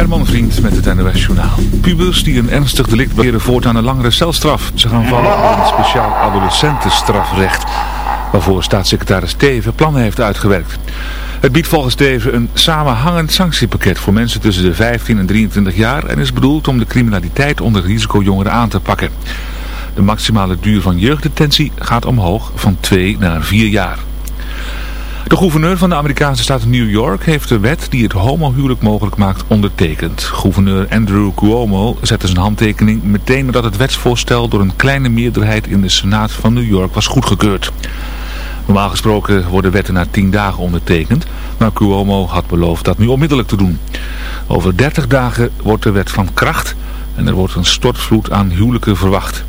Herman Vriend met het NOS Journaal. Pubers die een ernstig delict beheren voortaan een langere celstraf. Ze gaan vallen onder het speciaal adolescentenstrafrecht. Waarvoor staatssecretaris Teven plannen heeft uitgewerkt. Het biedt volgens Teven een samenhangend sanctiepakket voor mensen tussen de 15 en 23 jaar. En is bedoeld om de criminaliteit onder risicojongeren aan te pakken. De maximale duur van jeugddetentie gaat omhoog van 2 naar 4 jaar. De gouverneur van de Amerikaanse staat New York heeft de wet die het homohuwelijk mogelijk maakt ondertekend. Gouverneur Andrew Cuomo zette zijn handtekening meteen nadat het wetsvoorstel door een kleine meerderheid in de Senaat van New York was goedgekeurd. Normaal gesproken worden wetten na tien dagen ondertekend, maar Cuomo had beloofd dat nu onmiddellijk te doen. Over 30 dagen wordt de wet van kracht en er wordt een stortvloed aan huwelijken verwacht.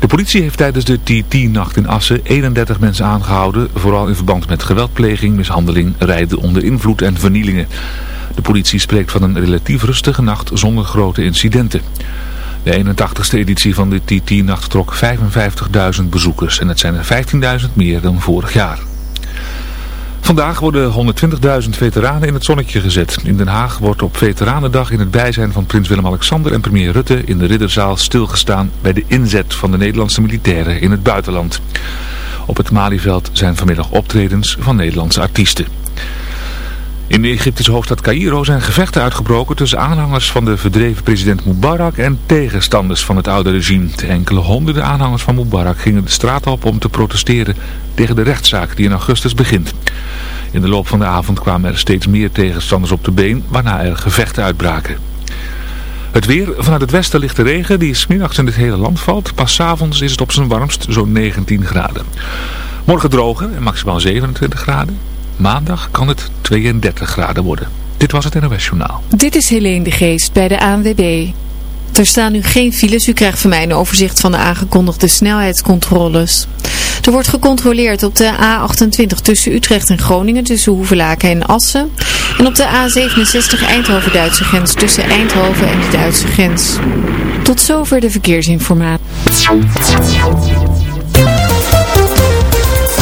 De politie heeft tijdens de TT-nacht in Assen 31 mensen aangehouden, vooral in verband met geweldpleging, mishandeling, rijden onder invloed en vernielingen. De politie spreekt van een relatief rustige nacht zonder grote incidenten. De 81ste editie van de TT-nacht trok 55.000 bezoekers en het zijn er 15.000 meer dan vorig jaar. Vandaag worden 120.000 veteranen in het zonnetje gezet. In Den Haag wordt op Veteranendag in het bijzijn van prins Willem-Alexander en premier Rutte in de Ridderzaal stilgestaan bij de inzet van de Nederlandse militairen in het buitenland. Op het Malieveld zijn vanmiddag optredens van Nederlandse artiesten. In de Egyptische hoofdstad Cairo zijn gevechten uitgebroken tussen aanhangers van de verdreven president Mubarak en tegenstanders van het oude regime. Enkele honderden aanhangers van Mubarak gingen de straat op om te protesteren tegen de rechtszaak die in augustus begint. In de loop van de avond kwamen er steeds meer tegenstanders op de been, waarna er gevechten uitbraken. Het weer, vanuit het westen ligt de regen die smiddags in het hele land valt. Pas avonds is het op zijn warmst zo'n 19 graden. Morgen droger en maximaal 27 graden. Maandag kan het 32 graden worden. Dit was het NOS Journaal. Dit is Helene de Geest bij de ANWB. Er staan nu geen files. U krijgt van mij een overzicht van de aangekondigde snelheidscontroles. Er wordt gecontroleerd op de A28 tussen Utrecht en Groningen, tussen Hoevelaken en Assen. En op de A67 Eindhoven-Duitse grens tussen Eindhoven en de Duitse grens. Tot zover de verkeersinformatie.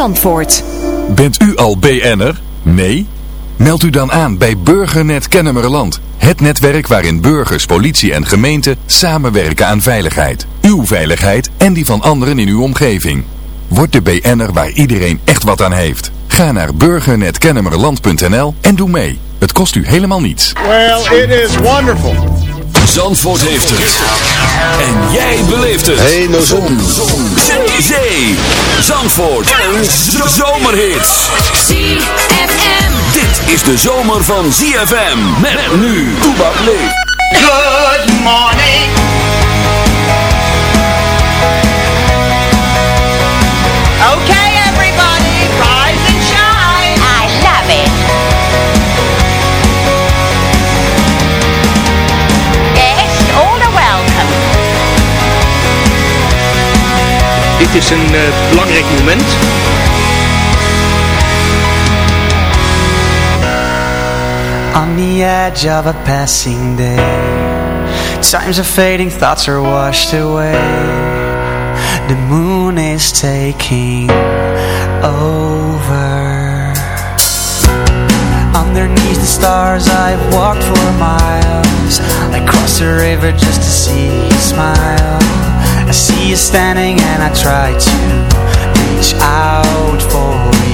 Zandvoort. Bent u al BN'er? Nee? Meld u dan aan bij Burgernet Kennemerland. Het netwerk waarin burgers, politie en gemeente samenwerken aan veiligheid. Uw veiligheid en die van anderen in uw omgeving. Word de BN'er waar iedereen echt wat aan heeft. Ga naar burgernetkennemerland.nl en doe mee. Het kost u helemaal niets. Well, it is wonderful. Zandvoort heeft het. En jij beleeft het. Hemel, Zon, zon, zee. Zandvoort. Een zomerhit. ZFM. Dit is de zomer van ZFM. Met nu. Toebak leeft. Good morning. Dit is een eh, belangrijk moment. On the edge of a passing day Times are fading, thoughts are washed away. The moon is taking over. Underneath the stars I've walked for miles. I crossed the river just to see you smile I see you standing and I try to reach out for you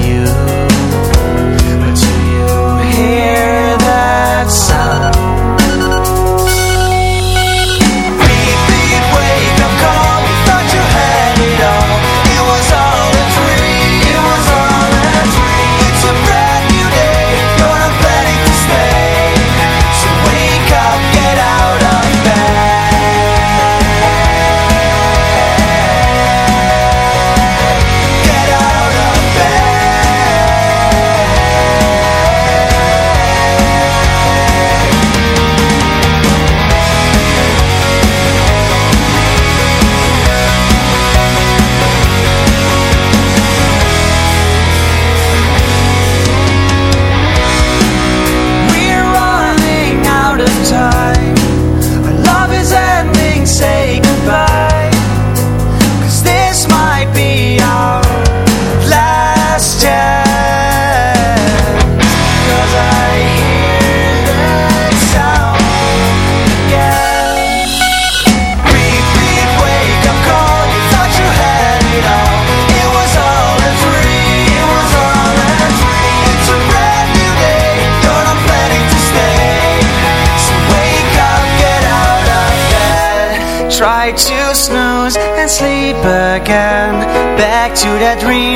Back to that dream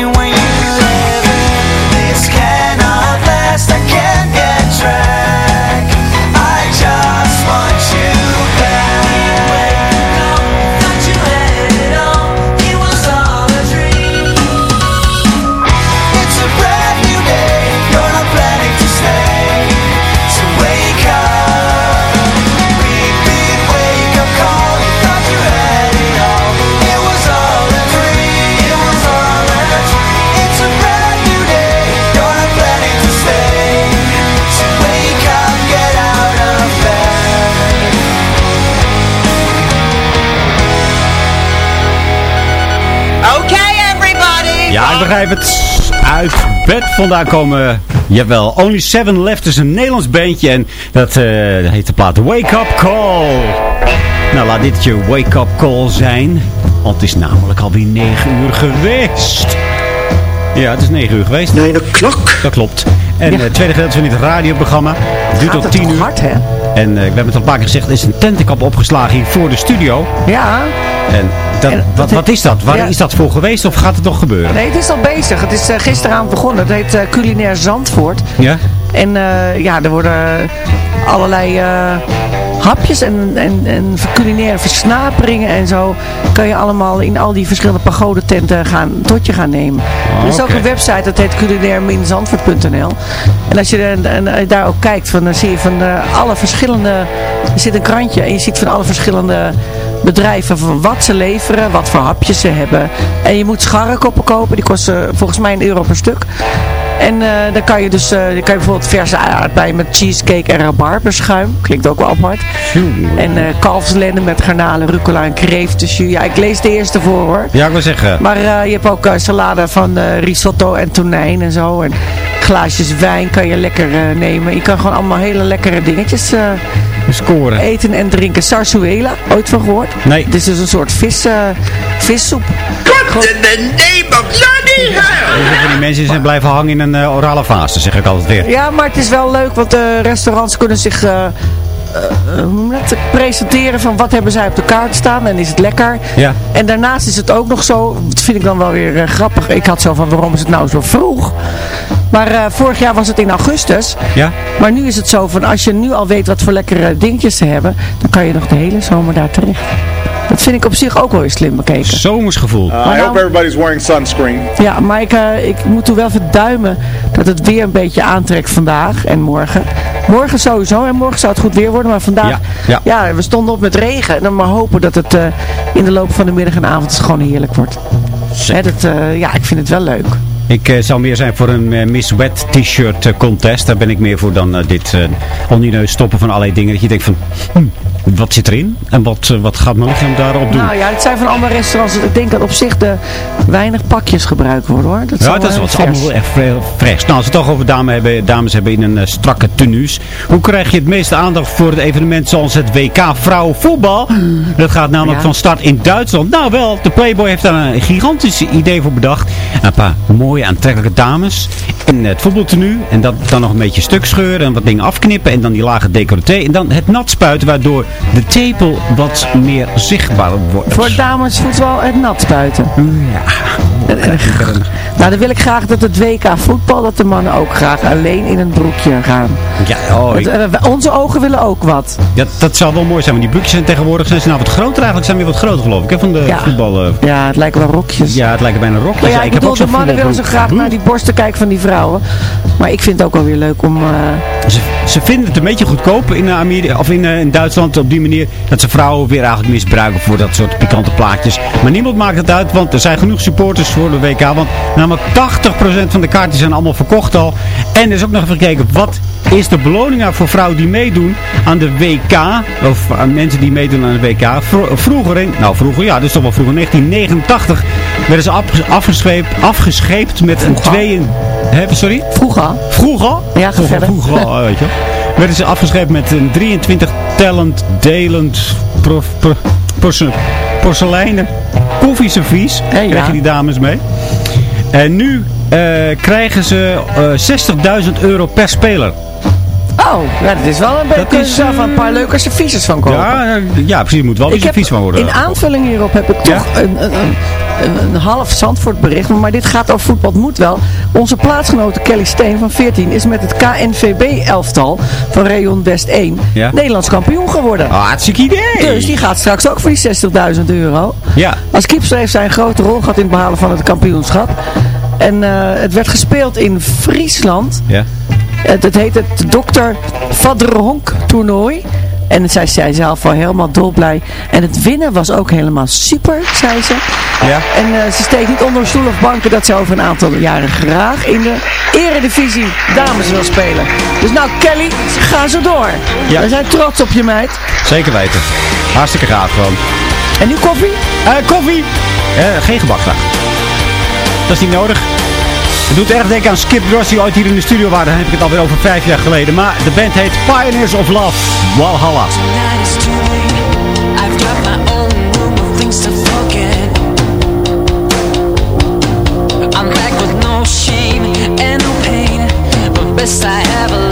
begrijp het. Uit bed vandaan komen. Jawel, Only Seven Left is een Nederlands bandje. En dat eh, heet de plaat Wake Up Call. Nou, laat dit je Wake Up Call zijn. Want het is namelijk alweer 9 uur geweest. Ja, het is 9 uur geweest. Nee, dat klopt. Dat klopt. En het tweede gedeelte van dit radioprogramma duurt tot het 10 toch uur. hard, hè? En eh, we hebben het al een paar keer gezegd, er is een tentenkap opgeslagen hier voor de studio. Ja. En, dat, En wat, wat is dat? Waar ja. is dat voor geweest of gaat het nog gebeuren? Nee, het is al bezig. Het is eh, gisteravond begonnen. Het heet eh, Culinair Zandvoort. Ja? En eh, ja, er worden allerlei hapjes en, en, en culinaire versnaperingen en zo. Kan je allemaal in al die verschillende pagodententen gaan, tot je gaan nemen. er is ook een website, dat heet culinair-zandvoort.nl. En als je en, en daar ook kijkt, van, dan zie je van alle verschillende... Er zit een krantje en je ziet van alle verschillende bedrijven van wat ze leveren, wat voor hapjes ze hebben. En je moet scharrekoppen kopen, die kosten volgens mij een euro per stuk. En eh, dan kan je dus dan kan je bijvoorbeeld verse aardbeien met cheesecake en rabarberschuim. Klinkt ook wel apart. En eh kalfslenden met garnalen, rucola en kreeftenjus. Ja, ik lees de eerste voor hoor. Ja, ik wil zeggen. Maar je hebt ook salade van risotto en tonijn en zo. En glaasjes wijn kan je lekker nemen. Je kan gewoon allemaal hele lekkere dingetjes Scoren. eten en drinken. Sarsuela, ooit van gehoord? Nee. Het is dus een soort vis, eh, vissoep. What in the name of bloody hell? Die mensen zijn blijven hangen in een eh, orale fase, zeg ik altijd weer. Ja, maar het is wel leuk, want de restaurants kunnen zich eh, eh, presenteren van wat hebben zij op de kaart staan en is het lekker. Ja. En daarnaast is het ook nog zo, dat vind ik dan wel weer eh, grappig. Ik had zo van, waarom is het nou zo vroeg? Maar eh, vorig jaar was het in augustus. Ja? Maar nu is het zo van, als je nu al weet wat voor lekkere dingetjes ze hebben, dan kan je nog de hele zomer daar terecht. Dat vind ik op zich ook wel weer slim bekeken. Zomersgevoel. Uh, I nou- hope everybody's wearing sunscreen. Ja, maar ik, eh, ik moet toen wel verduimen dat het weer een beetje aantrekt vandaag en morgen. Morgen sowieso en morgen zou het goed weer worden, maar vandaag, Ja, ja. we stonden op met regen. En dan maar hopen dat het eh, in de loop van de middag en avond gewoon heerlijk wordt. Hè, dat, eh, ja, ik vind het wel leuk. Ik eh, zou meer zijn voor een eh, Miss Wet t-shirt eh, contest. Daar ben ik meer voor dan dit neus stoppen van allerlei dingen. Dat je denkt van, hm, wat zit erin? En wat, eh, wat gaat mijn lichaam daarop doen? Nou ja, het zijn van allemaal restaurants. Ik denk dat op zich de weinig pakjes gebruikt worden hoor. Dat Ja, dat is heel wat allemaal wel echt fris. Nou, als we het toch over dames hebben, dames hebben in een eh, strakke tenues. Hoe krijg je het meeste aandacht voor het evenement zoals het WK vrouwenvoetbal? Dat gaat namelijk Ja. van start in Duitsland. Nou wel, de Playboy heeft daar een gigantisch idee voor bedacht. Een paar mooie aantrekkelijke dames in het voetbaltenu. En dat dan nog een beetje stuk scheuren en wat dingen afknippen. En dan die lage decolleté. En dan het nat spuiten waardoor de tepel wat meer zichtbaar wordt. Voor damesvoetbal het nat spuiten. Ja. Nou, dan wil ik graag dat het WK voetbal, dat de mannen ook graag alleen in een broekje gaan. Ja, oh, ik- onze ogen willen ook wat. Ja, dat zou wel mooi zijn, want die broekjes zijn tegenwoordig zijn ze nou wat groter eigenlijk. Zijn weer wat groter geloof ik, hè, van de Ja. voetbal. eh. Ja, het lijken wel rokjes. ja, het lijken bijna rokjes. Maar ja, ik heb bedoel, ook de mannen willen zo graag naar die borsten kijken van die vrouwen. Maar ik vind het ook wel weer leuk om... eh, Ze, ze vinden het een beetje goedkoop in, Amerika, of in, in Duitsland op die manier dat ze vrouwen weer eigenlijk misbruiken voor dat soort pikante plaatjes. Maar niemand maakt het uit, want er zijn genoeg supporters voor de WK. Want namelijk 80% van de kaartjes zijn allemaal verkocht al. En er is ook nog even gekeken, wat is de beloning voor vrouwen die meedoen aan de WK? Of aan mensen die meedoen aan de WK. Vro- vroeger, in, nou vroeger, ja, dus toch wel vroeger, 1989 werden ze afges- afgescheept, afgescheept met een tweeën... Hè, sorry? vroeger. Vroeger? Ja, ga vroeger, vroeger al, weet je. Werden ze afgeschepen met een 23 talent delend prof, pro- porse- porseleinen koffieservies. Ja. Krijgen die dames mee. En nu eh, krijgen ze eh 60.000 euro per speler. Oh, ja, dat is wel een beetje... is, is, zelf een paar leuke servies van kopen. Ja, eh, ja, precies. Er moet wel Ik iets heb, vies van worden. in aanvulling hierop heb ik toch een, een, een, een, een half Zandvoort bericht. Maar dit gaat over voetbal, het moet wel. Onze plaatsgenote Kelly Steen van 14 is met het KNVB-elftal van Rayon West 1 Ja. Nederlands kampioen geworden. Ah, hartstikke idee. Dus die gaat straks ook voor die 60.000 euro. Ja. Als keeper heeft zij een grote rol gehad in het behalen van het kampioenschap. En eh, het werd gespeeld in Friesland. Ja. Het, het heet het Dr. Vadderhonk toernooi. En zij zei zelf wel helemaal dolblij. En het winnen was ook helemaal super, zei ze. Ja. En eh, ze steekt niet onder stoel of banken dat ze over een aantal jaren graag in de eredivisie dames wil spelen. Dus nou Kelly, ga zo door. Ja. We zijn trots op je meid. Zeker weten. Hartstikke gaaf gewoon. En nu koffie? Eh, koffie! Eh, geen gebakslag. Dat is niet nodig. Het doet erg denken aan Skip Ross die ooit hier in de studio waren. Dan heb ik het alweer over vijf jaar geleden. Maar de band heet Pioneers of Love. Walhalla. I'm back with no shame and no pain, but best I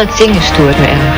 Alle dingen stoort me.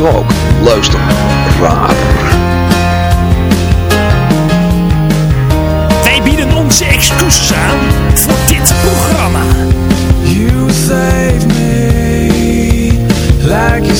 Ook. Luister. Raar. Wij bieden onze excuses aan voor dit programma. You save me like you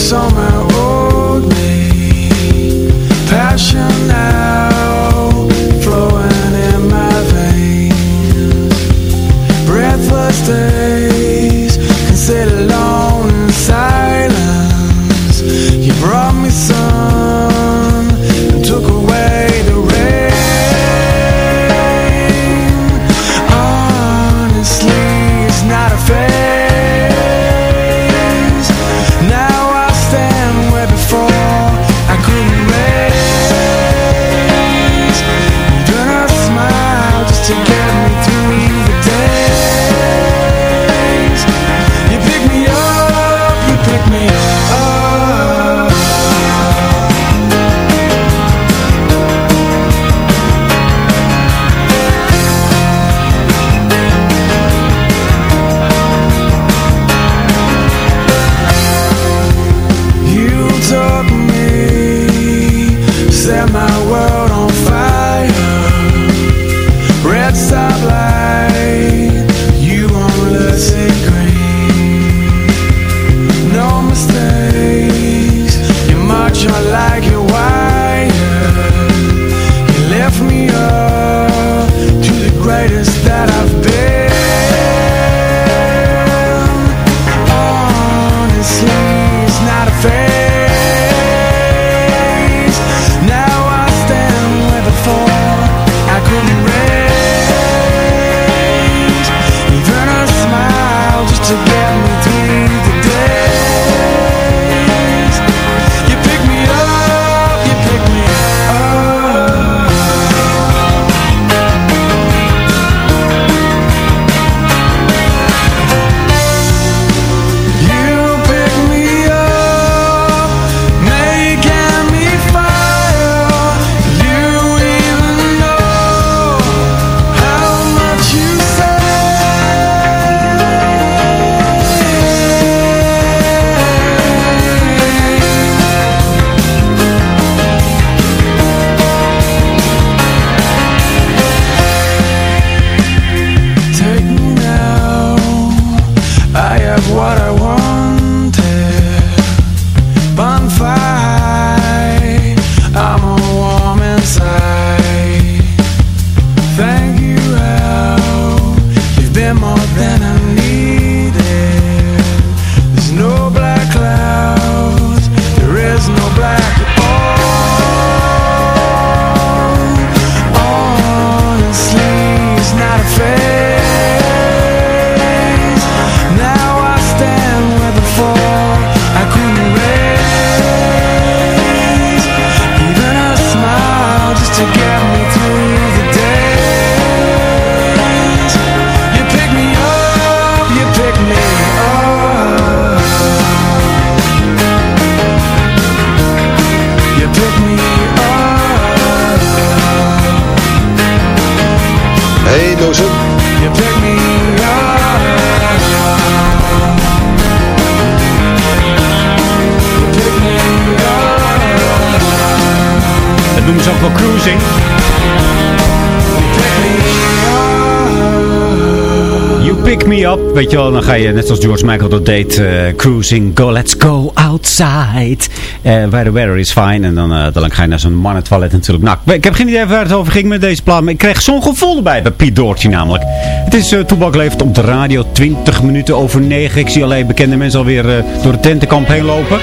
up. Weet je wel, dan ga je net zoals George Michael dat deed. eh, cruising, go, let's go outside. Eh where the weather is fine. En dan, eh, dan ga je naar zo'n mannentoilet natuurlijk. Nou, ik heb geen idee waar het over ging met deze plaat. Maar ik kreeg zo'n gevoel erbij bij Piet Doortje namelijk. Het is uh, Toebak leeft op de radio. 20 minuten over 9. Ik zie alleen bekende mensen alweer door het tentenkamp heen lopen.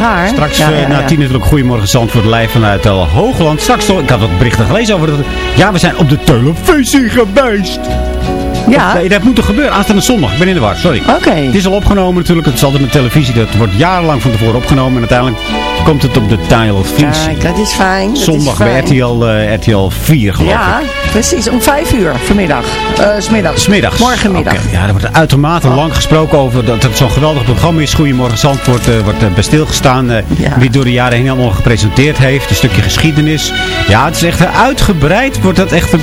Raar. Straks Ja, ja, na ja. tien natuurlijk Goedemorgen Zandvoort live vanuit El Hoogland. Straks toch, ik had wat berichten gelezen over dat. Ja, we zijn op de televisie geweest. Ja. Dat moet toch gebeuren. Aanstaande zondag. Ik ben in de war, sorry. Oké. Het is al opgenomen natuurlijk. Het is altijd met televisie. Dat wordt jarenlang van tevoren opgenomen. En uiteindelijk komt het op de televisie. Kijk, dat is fijn. dat is Zondag bij. RTL, RTL 4 geloof Ja, ik. Precies. Om vijf uur vanmiddag. Eh smiddags. Smiddags. Morgenmiddag. Ja, er wordt uitermate lang gesproken over dat het zo'n geweldig programma is. Goedemorgen Zandvoort eh, wordt eh, bij stilgestaan. Wie door de jaren heen allemaal gepresenteerd heeft. Een stukje geschiedenis. Ja, het is echt uitgebreid. Wordt dat echt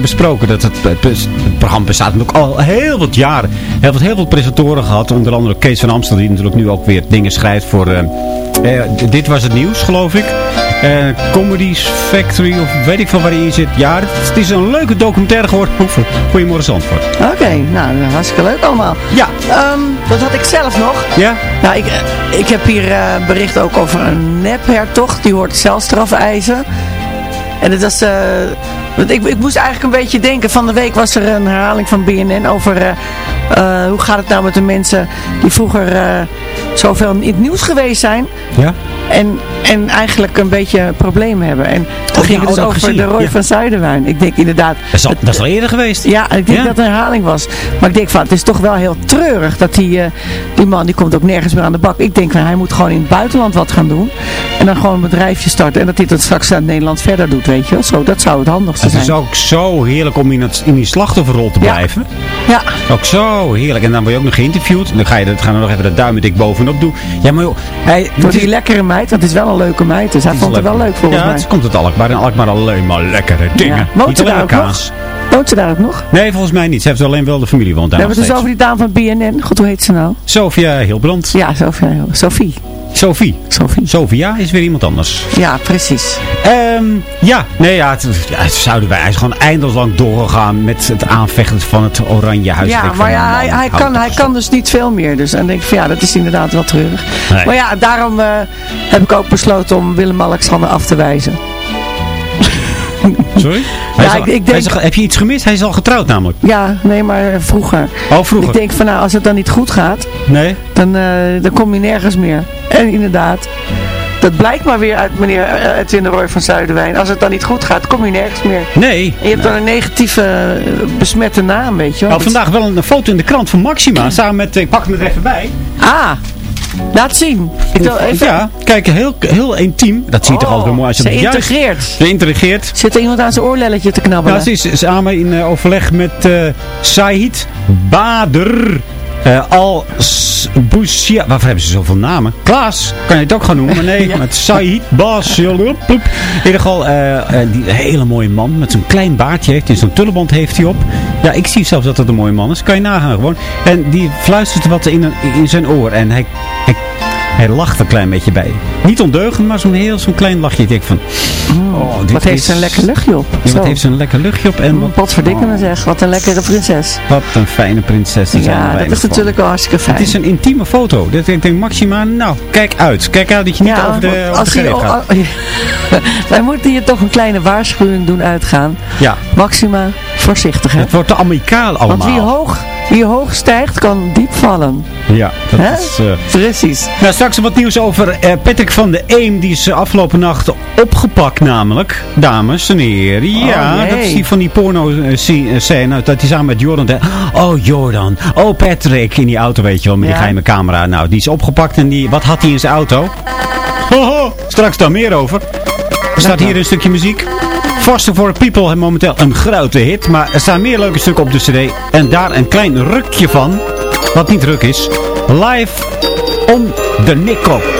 besproken. Dat het, het, het programma bestaat natuurlijk al heel wat jaren. Heel wat, heel veel presentatoren gehad. Onder andere Kees van Amstel. Die natuurlijk nu ook weer dingen schrijft voor... dit was het nieuws, geloof ik. Eh Comedies Factory, of weet ik veel waar hij in zit. Ja, het, is een leuke documentaire geworden over Goedemorgen Zandvoort. Oké, nou, dat is hartstikke leuk allemaal. Ja. Ehm, dat had ik zelf nog. Ja? Nou, ik, eh, ik heb hier eh, bericht ook over een nephertog. Die hoort celstraf eisen. En dat is... eh, want ik, ik moest eigenlijk een beetje denken. Van de week was er een herhaling van BNN over... eh, eh, hoe gaat het nou met de mensen die vroeger eh, zoveel in het nieuws geweest zijn. Ja? En, en eigenlijk een beetje problemen hebben. En toen Oh, ging ja, het dus over gezien, de Roy ja. van Zuiderwijn. Ik denk inderdaad... Dat is al, dat is al eerder geweest. Ja, ik denk Ja. dat het een herhaling was. Maar ik denk van, het is toch wel heel treurig dat die, die man, die komt ook nergens meer aan de bak. Ik denk van, hij moet gewoon in het buitenland wat gaan doen. En dan gewoon een bedrijfje starten. En dat hij dat straks aan Nederland verder doet, weet je wel. Zo, dat zou het handigste Het zijn. is ook zo heerlijk om in, het, in die slachtofferrol te Ja. blijven. Ja. Ook zo heerlijk. En dan word je ook nog geïnterviewd. Dan ga je, dat gaan we nog even de duimen dik bovenop doen. Ja, maar joh. Hij, Door die lekkere meid, want het is wel een leuke meid. Dus hij vond het wel leuk volgens ja, mij. het komt het Alkmaar. En Alkmaar alleen maar lekkere dingen. Ja. Woont ze alleen daar maar ook kaas. Woont ze daar ook nog? Nee, volgens mij niet. Ze heeft alleen wel de familie woont We daar nog hebben het dus over die dame van BNN. God, hoe heet ze nou? Sofia Hilbrand. Ja, Sophie. Sophie. Sophie. Sophie. Sofia is weer iemand anders. Ja, precies. Ehm, ja, nee, ja, het, ja, het zouden wij. Hij is gewoon eindeloos lang doorgegaan met het aanvechten van het Oranje Huis. Ja, maar ja, hij, hij, kan, hij kan dus niet veel meer. Dus dan denk ik van ja, dat is inderdaad wel treurig. Nee. Maar ja, daarom eh, heb ik ook besloten om Willem-Alexander af te wijzen. Sorry? Hij Ja, al- ik- ik denk- al- heb je iets gemist? Hij is al getrouwd namelijk. Ja, nee, maar vroeger. Oh, vroeger. Ik denk van nou, als het dan niet goed gaat, Nee? dan, eh, dan kom je nergens meer. En inderdaad, dat blijkt maar weer uit meneer eh, Edwin de Roy van Zuiderwijn. Als het dan niet goed gaat, kom je nergens meer. Nee. En je hebt dan een negatieve, eh, besmette naam, weet je wel. Nou, vandaag wel een foto in de krant van Maxima. Samen met, ik pak hem er even bij. Ah, laat zien. Ik wil even... Ja, kijk, heel, heel intiem. Dat zie je toch Oh, altijd wel mooi. Als je ze integreert. Ze integreert. Zit er iemand aan zijn oorlelletje te knabbelen? Ja, ze is samen in eh, overleg met eh Said Bader. Eh al Bouchia. Waarvoor hebben ze zoveel namen? Klaas, kan je het ook gaan noemen? Maar nee, met Said Bas. In ieder geval, eh, eh, die hele mooie man met zo'n klein baardje heeft. En zo'n tulleband heeft hij op. Ja, ik zie zelfs dat het een mooie man is. Kan je nagaan gewoon. En die fluistert wat in, een, in zijn oor. En hij, hij, hij lacht een klein beetje bij. Niet ondeugend, maar zo'n heel zo'n klein lachje. Ik denk van... Oh, dit Wat heeft is- ze een lekker luchtje op. Ja, wat heeft ze een lekker luchtje op. En wat, Wat verdikken me zeg. Wat een lekkere prinses. wat een fijne prinses. die zijn Ja, dat is van. natuurlijk wel hartstikke fijn. Het is een intieme foto. Dat ik denk, Maxima, nou, kijk uit. Kijk uit dat je niet over de, want over de hij, gaat. oh, oh, wij moeten hier toch een kleine waarschuwing doen uitgaan. Ja, Maxima, voorzichtig hè. het wordt te amicaal allemaal. Want wie hoog, wie hoog stijgt, kan diep vallen. Ja, dat is... eh, Precies. Nou, straks wat nieuws over eh, Patrick van de Eem. Die is eh, afgelopen nacht opgepakt namelijk. Dames en heren. Ja, Oh, jee. dat is die van die porno eh, sce- eh, scène. Dat hij samen met Jordan... de- oh, Jordan. Oh, Patrick. In die auto, weet je wel. Met die Ja. geheime camera. Nou, die is opgepakt. En die, wat had hij in zijn auto? Hoho, straks daar meer over. Er staat hier een stukje muziek. Faster for People heeft momenteel een grote hit. Maar er staan meer leuke stukken op de cd. En daar een klein rukje van. Wat niet ruk is. Live om de Nico.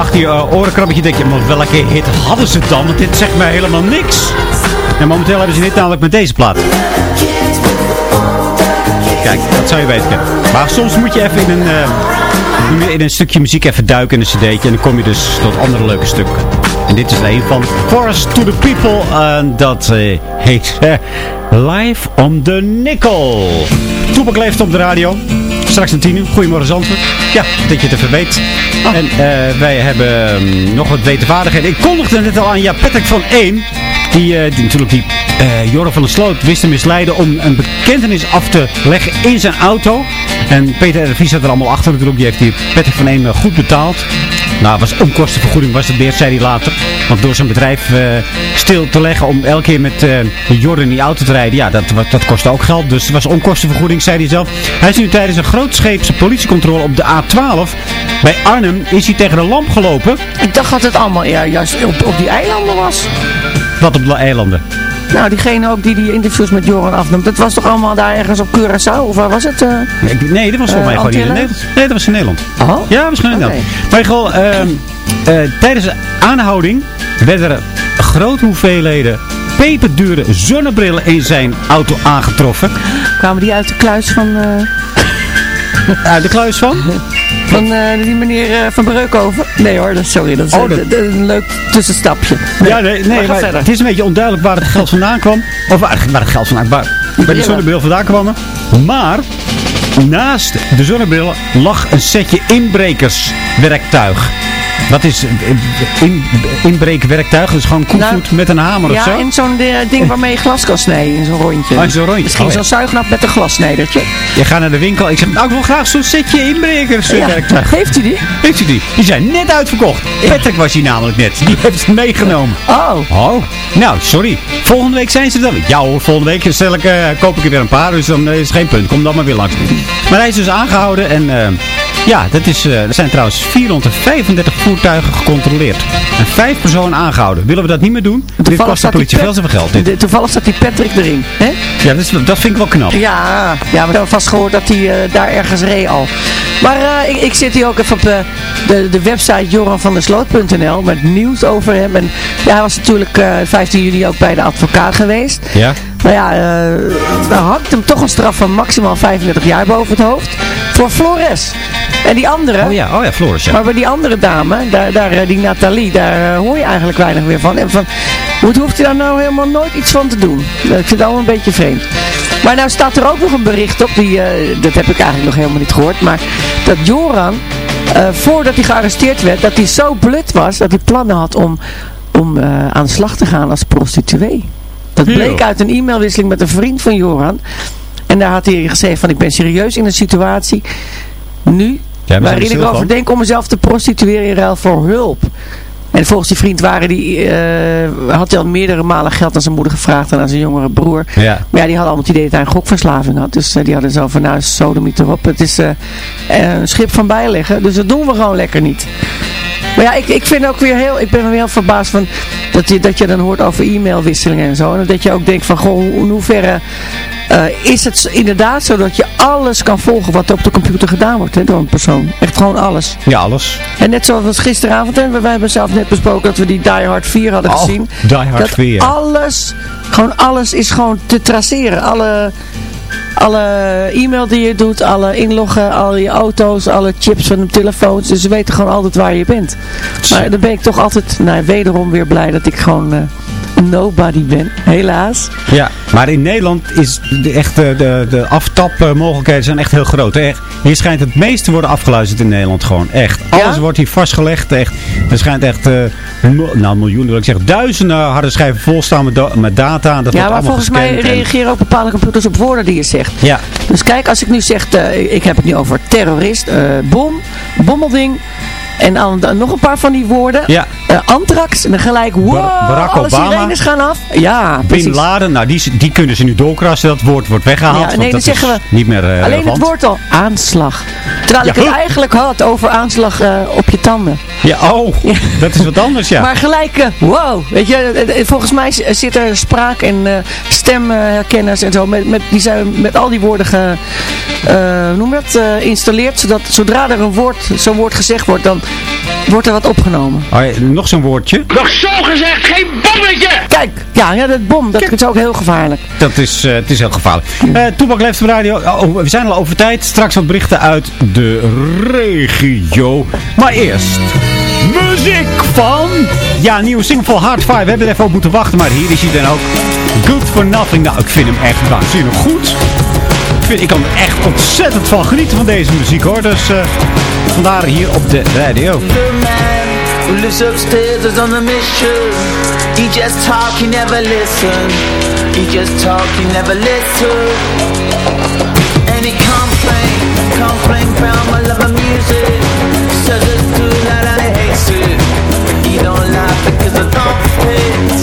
Achter je uh, denk je, maar welke hit hadden ze dan? Want dit zegt mij helemaal niks. En momenteel hebben ze dit namelijk met deze plaat. Kijk, dat zou je weten. Maar soms moet je even in een, uh, in een stukje muziek even duiken in een cd'tje. En dan kom je dus tot andere leuke stukken. En dit is een van Forest to the People. En dat uh, heet Live on the Nickel. Toepak leeft op de radio. Straks een tien uur. Goedemorgen Zandvoort. Ja, dat je het even weet. Oh. En uh, wij hebben um, nog wat wetenvaardigheden. Ik kondigde net al aan. Ja, Patrick van 1. Die, uh, natuurlijk die Jorre van der Sloot wist te misleiden om een bekentenis af te leggen in zijn auto. En Peter de Vries zat er allemaal achter natuurlijk. Die heeft die Patrick van 1 goed betaald. Nou, was onkostenvergoeding was het meer, zei hij later. Want door zijn bedrijf stil te leggen om elke keer met uh, Jordan in die auto te rijden, ja, dat, dat kostte ook geld. Dus het was onkostenvergoeding, zei hij zelf. Hij is nu tijdens een grootscheepse politiecontrole op de A12 bij Arnhem, is hij tegen de lamp gelopen. Ik dacht dat het allemaal ja, juist op, op die eilanden was. Wat op de eilanden? Nou, diegene ook die die interviews met Joran afneemt. Dat was toch allemaal daar ergens op Curaçao? Of waar was het? Uh, nee, nee, dat was volgens mij uh, gewoon hier in Nederland. Nee, dat was in Nederland. Oh? Ja, in okay. Nederland. Maar gewoon, uh, tijdens de aanhouding werden er grote hoeveelheden peperdure zonnebrillen in zijn auto aangetroffen. Kwamen die uit de kluis van... uit de kluis van? Van uh, die meneer uh, Van Breukhoven? Nee hoor, dat, sorry, dat is oh, dat... een leuk tussenstapje. Nee, ja, nee, nee maar maar het is een beetje onduidelijk waar het geld vandaan kwam. Of waar, waar het geld vandaan kwam. Waar, waar die zonnebril vandaan kwam. Maar naast de zonnebrillen lag een setje inbrekerswerktuig. Wat is in, inbreekwerktuig? Dus gewoon koevoet nou, met een hamer ja, of zo? Ja, in zo'n ding waarmee je glas kan snijden. In zo'n rondje. Oh, zo'n rondje. Misschien oh, zo'n zuignap met een glassnijdertje. Je gaat naar de winkel. Ik zeg, nou ik wil graag zo'n setje inbrekerswerktuig. Ja, heeft u die? Heeft u die? Die zijn net uitverkocht. Patrick was hier namelijk net. Die heeft het meegenomen. Oh. Oh. Nou, sorry. Volgende week zijn ze er dan. Ja hoor, volgende week stel ik, uh, koop ik er weer een paar. Dus dan is geen punt. Kom dan maar weer langs. Maar hij is dus aangehouden en... Uh, ja, dat is, uh, er zijn trouwens 435 voertuigen gecontroleerd. En vijf personen aangehouden. Willen we dat niet meer doen? Dit kost de politie veel te veel geld. Dit. De, toevallig staat die Patrick erin. Hè? Ja, dat, is, dat vind ik wel knap. Ja, ja we hebben vast gehoord dat hij uh, daar ergens reed al. Maar uh, ik, ik, zit hier ook even op de, de, de website joranvandersloot.nl met nieuws over hem. En ja, hij was natuurlijk 15 juni ook bij de advocaat geweest. Ja. Nou ja, dan hangt hem toch een straf van maximaal 35 jaar boven het hoofd. Voor Flores. En die andere... Oh ja, oh ja Flores, ja. Maar bij die andere dame, daar, daar, die Nathalie, daar hoor je eigenlijk weinig meer van. En van, hoe hoeft hij daar nou helemaal nooit iets van te doen? Ik vind het allemaal een beetje vreemd. Maar nou staat er ook nog een bericht op, die, uh, dat heb ik eigenlijk nog helemaal niet gehoord. Maar dat Joran, uh, voordat hij gearresteerd werd, dat hij zo blut was, dat hij plannen had om, om uh, aan de slag te gaan als prostituee. Dat bleek uit een e-mailwisseling met een vriend van Joran. En daar had hij gezegd van ik ben serieus in een situatie nu ja, waarin ik over denk om mezelf te prostitueren in ruil voor hulp. En volgens die vriend waren die, uh, had hij al meerdere malen geld aan zijn moeder gevraagd en aan zijn jongere broer. Ja. Maar ja, die hadden allemaal het idee dat hij een gokverslaving had. Dus uh, die hadden zo van, nou, sodomiet erop. Het is uh, een schip van bijleggen, dus dat doen we gewoon lekker niet. Maar ja, ik, ik vind ook weer heel, ik ben weer heel verbaasd van dat je, dat je dan hoort over e-mailwisselingen en zo. En dat je ook denkt van, goh, in hoeverre uh, is het inderdaad zo dat je alles kan volgen wat er op de computer gedaan wordt hè, door een persoon. Echt gewoon alles. Ja, alles. En net zoals gisteravond, hè, wij hebben zelf net besproken dat we die Die Hard 4 hadden oh, gezien. Die Hard dat 4, ja. alles, gewoon alles is gewoon te traceren. Alle alle e-mail die je doet, alle inloggen, al je auto's, alle chips van de telefoons. Dus ze weten gewoon altijd waar je bent. Maar dan ben ik toch altijd, nou wederom weer blij dat ik gewoon... Uh, nobody ben, helaas. Ja, maar in Nederland is de, echt de, de, de aftapmogelijkheden zijn echt heel groot. Echt. Hier schijnt het meeste te worden afgeluisterd in Nederland gewoon. Echt. Alles ja? wordt hier vastgelegd. Echt. Er schijnt echt, uh, nou miljoenen wil ik zeggen, duizenden harde schijven volstaan met, met data. Dat ja, maar volgens mij en... reageren ook bepaalde computers op woorden die je zegt. Ja. Dus kijk, als ik nu zeg, uh, ik heb het nu over terrorist, uh, bom, bommelding... En dan nog een paar van die woorden. Ja. Uh, anthrax. En dan gelijk, wow, Barack alle Obama. sirenes gaan af. Ja, Bin Laden, nou die, die kunnen ze nu doorkrassen. Dat woord wordt weggehaald. Ja, nee, dat zeggen we niet meer uh, Alleen relevant. het woord al, aanslag. Terwijl Ja, ik het eigenlijk had over aanslag uh, op je tanden. Ja, oh, dat is wat anders, ja. Maar gelijk, wow. Weet je, volgens mij zit er spraak- en stemherkenners en zo. Met, met, die zijn met al die woorden ge, noem dat, geïnstalleerd. Zodat zodra er een woord, zo'n woord gezegd wordt, dan wordt er wat opgenomen. Oh, ja, nog zo'n woordje. Nog zo gezegd, geen bommetje! Kijk, ja, ja dat bom, dat is ook heel gevaarlijk. Dat is, eh, het is heel gevaarlijk. Uh, Toepak leeft op de radio. Oh, we zijn al over tijd. Straks wat berichten uit de regio. Maar eerst muziek van... Ja, nieuwe single van Hard Five. We hebben er even op moeten wachten, maar hier is hij dan ook. Good for Nothing. Nou, ik vind hem echt waanzinnig goed. Vind, ik kan er echt ontzettend van genieten van deze muziek hoor. Dus uh, vandaar hier op de radio. who lives upstairs is on a mission. He just talk, he never listen. He just talk, he never listen. And he complain, complain about my love of music. Says it's too loud and he hates it He don't like because I don't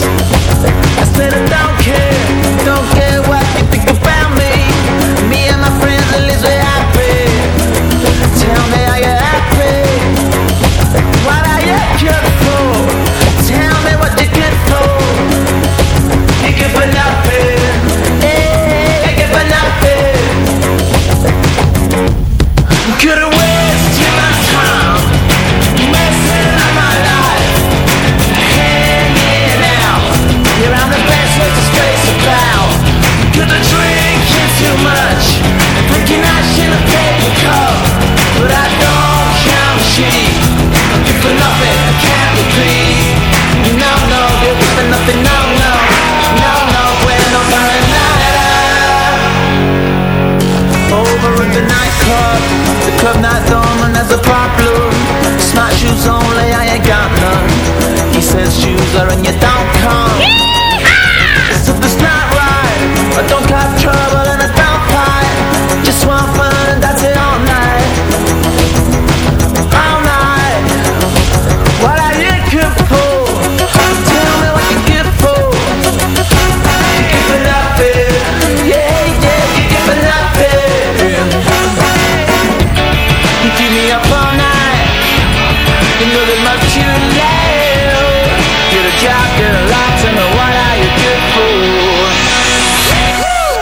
as a problem. Smart shoes only, I ain't got none. He says shoes are in your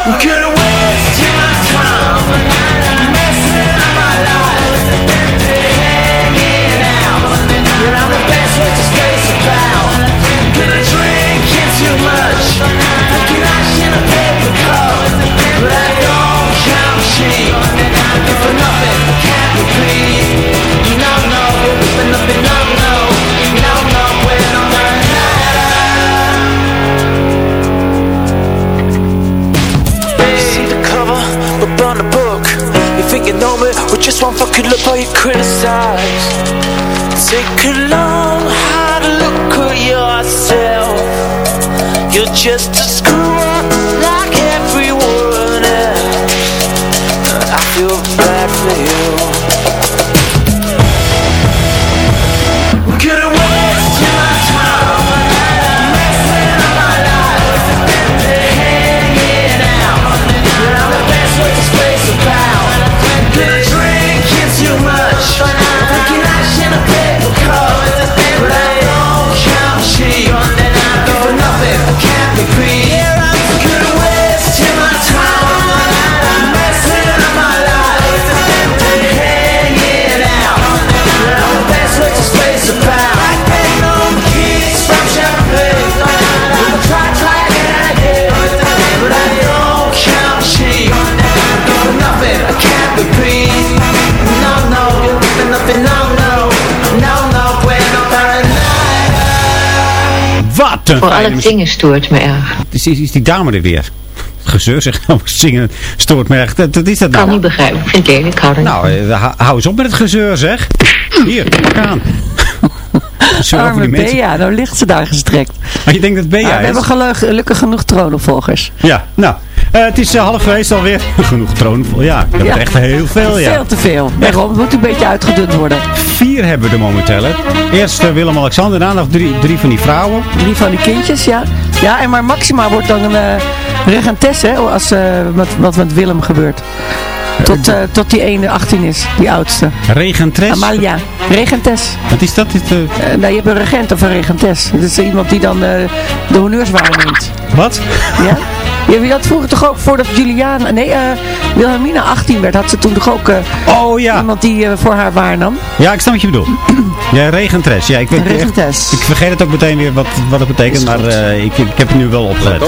웃겨라! Just one fucking look while you criticize. Take a long, Voor alle muziek. dingen stoort me erg. Is, is, is die dame er weer? Gezeur zegt nou, zingen stoort me echt. Dat, dat is dat Kan nou. niet begrijpen. Ik vind het lelijk. Ik hou er Nou, eh, hou hou eens op met het gezeur zeg. Hier, pak aan. Zo over Arme. Bea, nou ligt ze daar gestrekt. Maar je denkt dat Bea Ah, we is? hebben geluk- gelukkig genoeg tronenvolgers. Ja, nou. Eh, het is eh, half geweest alweer. Genoeg troon. Ja, hebben er echt heel veel, ja. Veel te veel. Daarom het moet een beetje uitgedund worden. Vier hebben we er momenteel, hè. Eerst eh, Willem-Alexander, daarna nog drie, drie van die vrouwen. Drie van die kindjes, ja. Ja, en maar Maxima wordt dan een regentesse, hè, als, wat, wat met Willem gebeurt. Tot, tot die ene 18 is, die oudste. Regentres. Amalia, regentes. Wat is dat? Dit, Eh, nou, je hebt een regent of een regentes. Dat is iemand die dan de honneurs waarneemt. wat? Ja? Je, je had vroeger toch ook, voordat Juliana, nee, eh Wilhelmina 18 werd, had ze toen toch ook eh, Oh ja. iemand die eh, voor haar waarnam. Ja, ik snap wat je bedoelt. Ja, regentres. Ja, ik, weet echt- Regentres. ik vergeet het ook meteen weer wat, wat het betekent, maar eh, ik, ik heb het nu wel opgelet.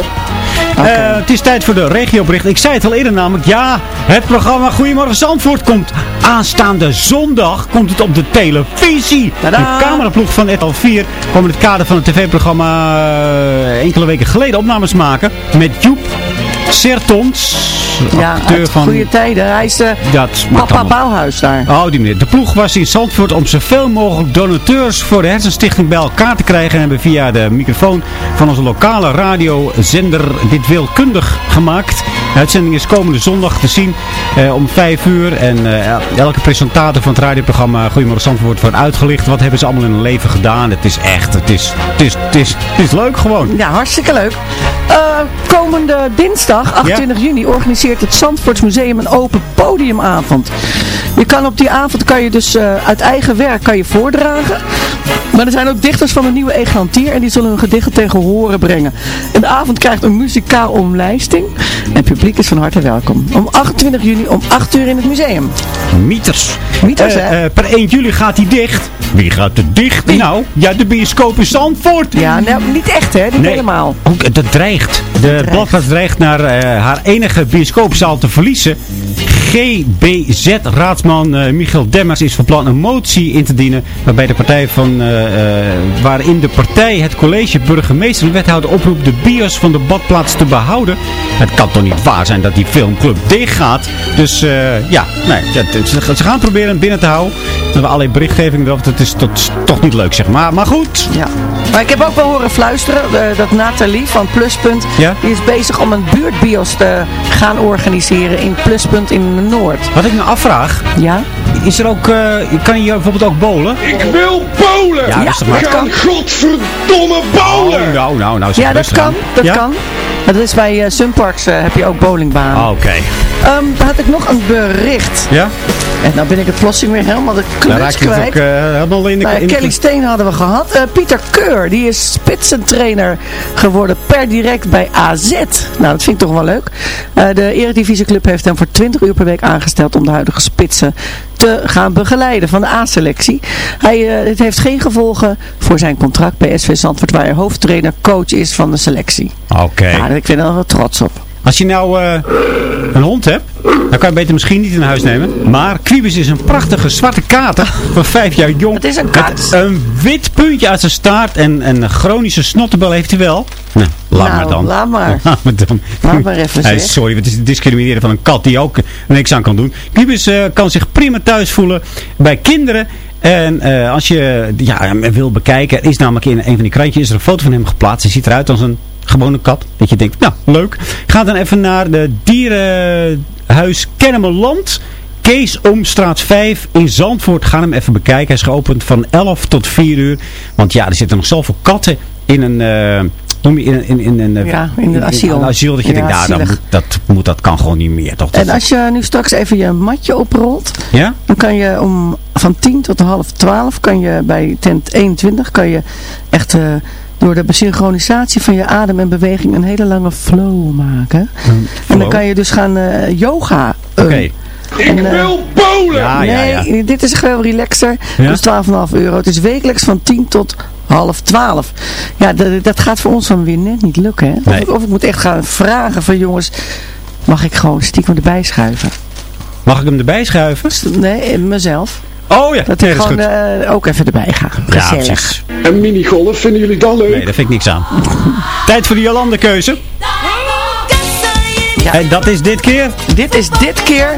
Eh, het is tijd voor de regiobericht. Ik zei het al eerder namelijk. Ja, het programma Goedemorgen Zandvoort komt aanstaande zondag komt het op de televisie. Tadaa. De cameraploeg van RTL 4 kwam in het kader van het tv-programma eh, enkele weken geleden opnames maken. Met Joep Sertons, Ja, acteur van... goede tijden. Hij is Dat maakt papa allemaal- Bouwhuis daar. Oh, die meneer. De ploeg was in Zandvoort om zoveel mogelijk donateurs voor de Hersenstichting bij elkaar te krijgen. En hebben via de microfoon van onze lokale radiozender dit weelkundig gemaakt. De uitzending is komende zondag te zien eh, om 5 uur. En eh, elke presentator van het radioprogramma Goedemorgen Zandvoort wordt uitgelicht. Wat hebben ze allemaal in hun leven gedaan. Het is echt, het is, het is, het is, het is leuk gewoon. Ja, hartstikke leuk. Eh, komende dinsdag, 28 juni, organiseert het Zandvoorts Museum een open podiumavond. Je kan op die avond kan je dus eh, uit eigen werk kan je voordragen. Maar er zijn ook dichters van de nieuwe Eglantier en die zullen hun gedichten tegen horen brengen. En de avond krijgt een muzikaal omlijsting en het publiek is van harte welkom. Om 28 juni om 8 uur in het museum. Mieters. Mieters, Eh, hè? eh, per 1 juli gaat hij dicht. Wie gaat er dicht? Nou, ja, de bioscoop in Zandvoort. Ja, nou, niet echt hè, niet Nee. helemaal. Ook, dat dreigt. De bladplaats dreigt naar haar enige bioscoopzaal te verliezen. GBZ-raadsman eh, Michiel Demmers is van plan een motie in te dienen. Waarbij de partij van, eh, eh, waarin de partij het college burgemeester en wethouder oproept de bios van de badplaats te behouden. Het kan toch niet waar zijn dat die filmclub dicht gaat. Dus eh, ja, nee, ze, gaan proberen binnen te houden. We hebben allerlei berichtgeving erover. Dat is tot, toch niet leuk zeg maar. Maar goed. Ja. Maar ik heb ook wel horen fluisteren eh, dat Nathalie van Pluspunt, Ja? die is bezig om een buurtbios te gaan organiseren in Pluspunt in Noord. Wat ik me afvraag. Ja? Is er ook, eh, kan je bijvoorbeeld ook bowlen? Ik wil bowlen! Ja, We maar. gaan godverdomme bowlen! Oh, nou, nou, nou. zeg Ja, dat kan. Dat Ja? kan. Dat is bij eh, Sunparks eh, heb je ook bowlingbanen. Ah, Oké. Ehm, dan had ik nog een bericht. Ja? En nou ben ik het plotseling weer helemaal de kluts het kwijt. ook eh, helemaal in de... Nou, in de- Kelly Steen hadden we gehad. Eh, Pieter Keur, die is spitsentrainer geworden per direct bij AZ. Nou, dat vind ik toch wel leuk. Eh, de Eredivisieclub heeft hem voor 20 uur per week aangesteld om de huidige spitsen te gaan begeleiden van de A-selectie. Hij, het heeft geen gevolgen voor zijn contract bij SV Zandvoort, waar hij hoofdtrainer coach is van de selectie. Oké. Ja, ik ben er wel trots op. Als je nou eh, een hond hebt, dan kan je beter misschien niet in huis nemen. Maar Quibus is een prachtige zwarte kater van vijf jaar jong. Het is een kat. een wit puntje uit zijn staart en, en een chronische snottenbel heeft hij wel. Nou, laat Nou, maar dan. laat maar. Laat maar dan. Laat maar even, Hey, sorry, het is het discrimineren van een kat die ook niks aan kan doen. Quibus eh, kan zich prima thuis voelen bij kinderen. En eh, als je ja, hem wil bekijken, is namelijk in een van die krantjes is er een foto van hem geplaatst. Hij ziet eruit als een gewone kat. Dat je denkt, nou, leuk. Ga dan even naar de dierenhuis Kennemerland. Kees Omstraat 5 in Zandvoort. Ga hem even bekijken. Hij is geopend van 11 tot 4 uur. Want ja, er zitten nog zoveel katten in een... eh, noem je in, een- in, in, een, eh, Ja, in een asiel. een asiel dat je Ja, denkt, nou, moet, dat, moet, dat kan gewoon niet meer. Toch? En als je nu straks even je matje oprolt, Ja? Dan kan je om van 10 tot half 12 kan je bij tent 21 kan je echt eh, door de synchronisatie van je adem en beweging een hele lange flow maken. En dan kan je dus gaan eh, yoga. eh. Oké. Ik eh, wil bowlen! Ja, ja, ja. Nee, dit is gewoon relaxer. Ja? Dus 12,5 euro. Het is wekelijks van 10 tot half 12. Ja, dat, dat gaat voor ons dan weer net niet lukken. Hè? Of, Nee. ik, of ik moet echt gaan vragen van jongens, mag ik gewoon stiekem erbij schuiven? Mag ik hem erbij schuiven? Nee, mezelf. Oh ja, Dat nee, is gewoon goed. eh, ook even erbij ga. ja, Gezellig. precies. En minigolf, vinden jullie dat leuk? Nee, daar vind ik niks aan. Tijd voor de Jolande keuze. Ja. En dat is dit keer... Dit is dit keer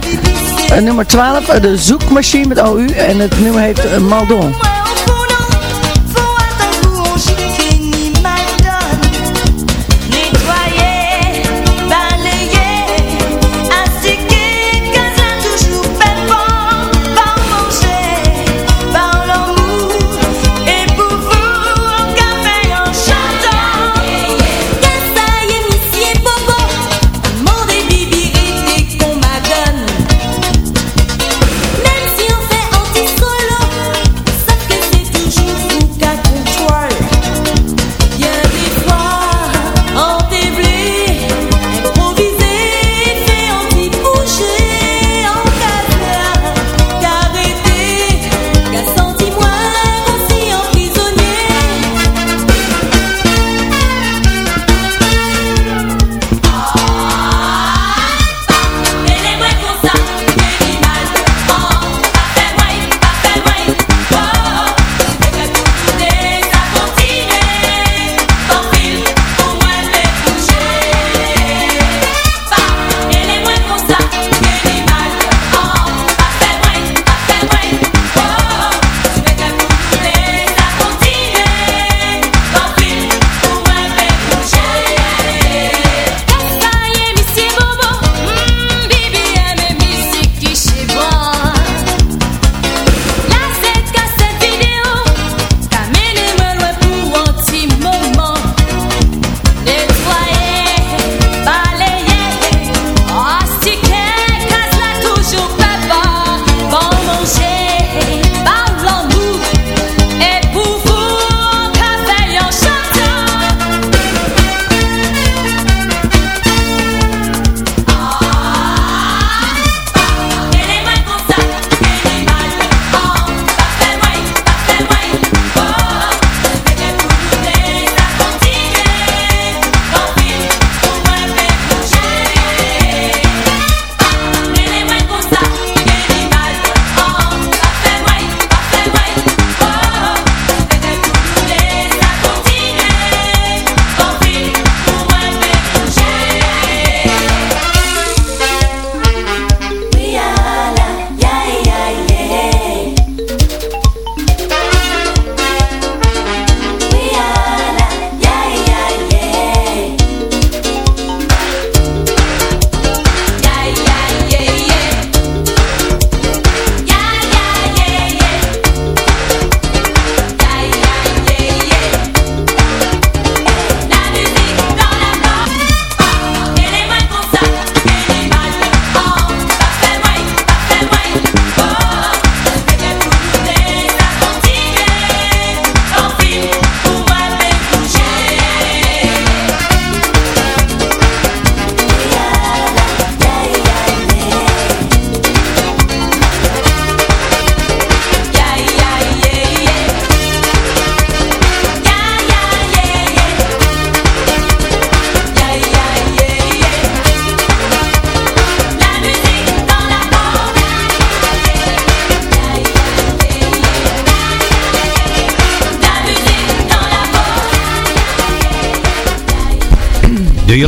eh, nummer 12, eh, de zoekmachine met OU. En het nummer heet Maldon.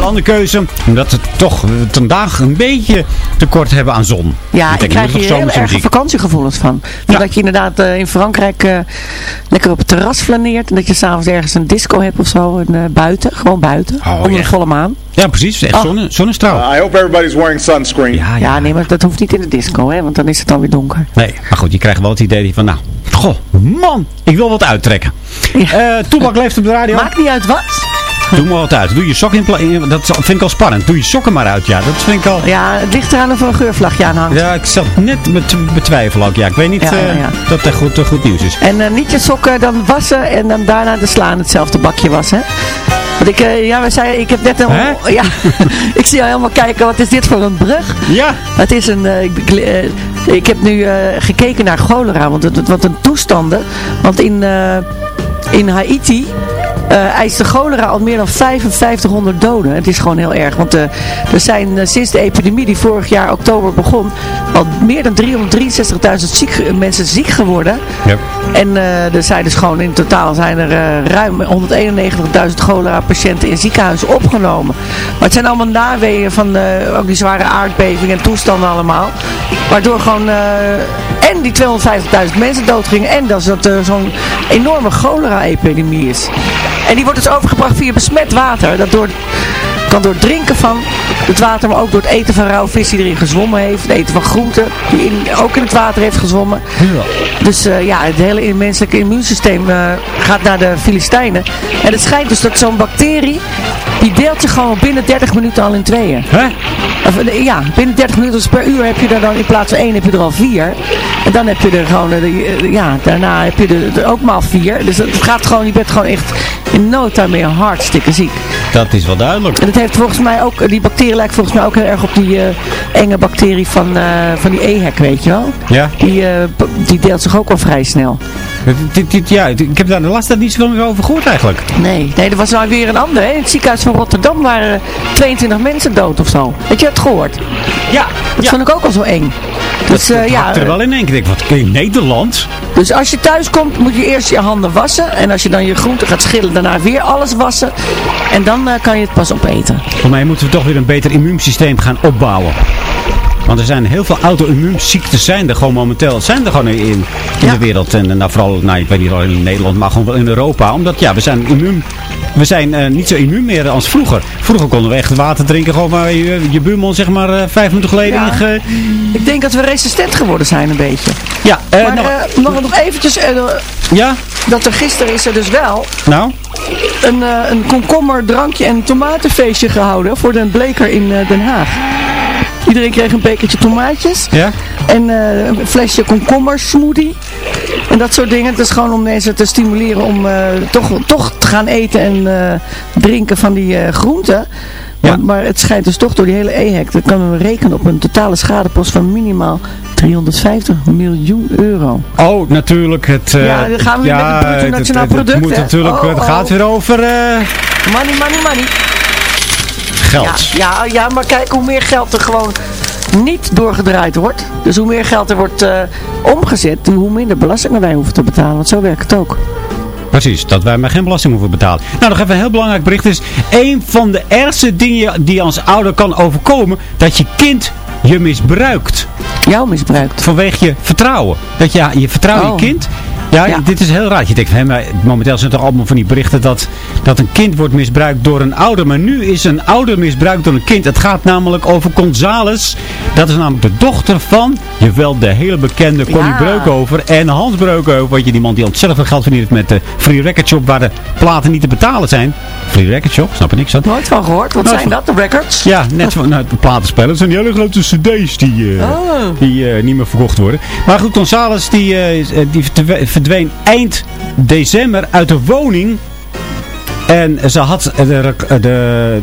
De Jolandekeuze. Omdat we toch eh, vandaag een beetje tekort hebben aan zon. Ja, Ik ik krijg hier toch heel erg muziek. vakantiegevoelens van. Dat je inderdaad eh, in Frankrijk eh, lekker op het terras flaneert. En dat je s'avonds ergens een disco hebt of zo. En, eh, buiten, gewoon buiten. onder de volle maan. Ja, precies. Echt Oh. zonne, zonnestraal. I hope everybody's wearing sunscreen. Ja, Ja, nee, maar dat hoeft niet in de disco, hè. Want dan is het dan weer donker. Nee, maar goed, je krijgt wel het idee van, nou, goh, man, ik wil wat uittrekken. Eh Toebak leeft op de radio. Maakt niet uit wat. Doe maar wat uit. Doe je sokken in pla- Dat vind ik al spannend. Doe je sokken maar uit, ja. Dat vind ik al... Ja, het ligt eraan of er een geurvlagje aan hangt. Ja, ik zat net met betwijfelen ook. Ja, ik weet niet Ja, eh, ja. dat dat goed, goed nieuws is. En eh, niet je sokken dan wassen en dan daarna de slaan hetzelfde bakje wassen. Want ik, eh, ja, we zeiden, ik heb net een, ja, ik zie jou helemaal kijken, wat is dit voor een brug? Ja. Het is een, ik, ik heb nu gekeken naar cholera, want het, wat een toestanden. Want in, in Haiti eist de cholera al meer dan 5500 doden. Het is gewoon heel erg, want eh, er zijn eh, sinds de epidemie die vorig jaar oktober begon, al meer dan 363.000 ziek, mensen ziek geworden. En er zijn dus gewoon in totaal zijn er ruim 191.000 cholera-patiënten in ziekenhuizen opgenomen. Maar het zijn allemaal naweeën van ook die zware aardbevingen en toestanden allemaal. Waardoor gewoon en die 250.000 mensen doodgingen en dat dat er zo'n enorme cholera-epidemie is. En die wordt dus overgebracht via besmet water. Dat door, kan door drinken van het water, maar ook door het eten van rauwe vis die erin gezwommen heeft. Het eten van groenten die in, ook in het water heeft gezwommen. Dus eh, ja, het hele menselijke immuunsysteem eh, gaat naar de Filistijnen. En het schijnt dus dat zo'n bacterie, die deelt zich gewoon binnen 30 minuten al in tweeën. Hè? Eh, ja, binnen 30 minuten dus per uur heb je er dan in plaats van één heb je er al vier. En dan heb je er gewoon, ja, daarna heb je er, ook maar vier. Dus het gaat gewoon, je bent gewoon echt in no time meer hartstikke ziek. Dat is wel duidelijk. En het heeft volgens mij ook, die bacterie lijkt volgens mij ook heel erg op die eh, enge bacterie van, eh, van die EHEC, weet je wel. Ja. Die, eh, die deelt zich ook wel vrij snel. Ja, ik heb daar de laatste tijd niet zoveel meer over gehoord eigenlijk. Nee, nee, er was nou weer een ander. Hè. In het ziekenhuis van Rotterdam waren 22 mensen dood of zo. Heb je dat gehoord? Ja. Dat vond ik ook al zo eng. Dus dat ja, hakt er wel in één keer. Ik wat, in Nederland? Dus als je thuis komt, moet je eerst je handen wassen. En als je dan je groenten gaat schillen, daarna weer alles wassen. En dan eh, kan je het pas opeten. Voor mij moeten we toch weer een beter immuunsysteem gaan opbouwen. Want er zijn heel veel auto-immuunziektes zijn er gewoon momenteel. Zijn er gewoon in, in de wereld. En nou, vooral, nou, ik weet niet alleen in Nederland, maar gewoon wel in Europa. Omdat ja, we zijn immuun. We zijn eh, niet zo immuun meer als vroeger. Vroeger konden we echt water drinken. Gewoon maar je, je buurman zeg maar eh, vijf minuten geleden. Ja. Ik denk dat we resistent geworden zijn een beetje. Ja, eh, maar eh, nog, nog eventjes, eh, Ja? dat er gisteren is er dus wel Nou? een, eh, een komkommer, drankje en tomatenfeestje gehouden voor Den Bleker in eh, Den Haag. Iedereen kreeg een bekertje tomaatjes. Ja? En eh, een flesje komkommer smoothie. En dat soort dingen. Het is gewoon om mensen te stimuleren om eh, toch, toch te gaan eten en eh, drinken van die groenten. Want, Maar het schijnt dus toch door die hele EHEC. Dan kunnen we rekenen op een totale schadepost van minimaal 350 miljoen euro. Oh, natuurlijk. Het, Ja, dan gaan we weer met het bruto nationaal het- het product, moet natuurlijk, Oh, het oh. gaat weer over Money, money, money. Geld. Ja, ja, ja, maar kijk hoe meer geld er gewoon niet doorgedraaid wordt. Dus hoe meer geld er wordt eh, omgezet, hoe minder belastingen wij hoeven te betalen. Want zo werkt het ook. Precies, dat wij maar geen belasting hoeven betalen. Nou, nog even een heel belangrijk bericht is. Een van de ergste dingen die als ouder kan overkomen, dat je kind je misbruikt. Jou misbruikt? Vanwege je vertrouwen. Dat je, je vertrouwt Oh. je kind. Ja, Ja. dit is heel raar. Je denkt, hè, maar momenteel zijn er allemaal van die berichten dat, dat een kind wordt misbruikt door een ouder. Maar nu is een ouder misbruikt door een kind. Het gaat namelijk over Gonzales. Dat is namelijk de dochter van, jawel, de hele bekende Connie Ja. Breukover en Hans Breukover. Weet je, die man die ontzettend veel geld verdient met de Free Record Shop waar de platen niet te betalen zijn. Free Record Shop, snap je niks van? Nooit van gehoord. Wat zijn dat, de records? Ja, net van nou, de platenspellen. Dat zijn die hele grote cd's die, eh, Oh. die eh, niet meer verkocht worden. Maar goed, Gonzales die, eh, eh, die verdween eind december uit de woning. En ze had de,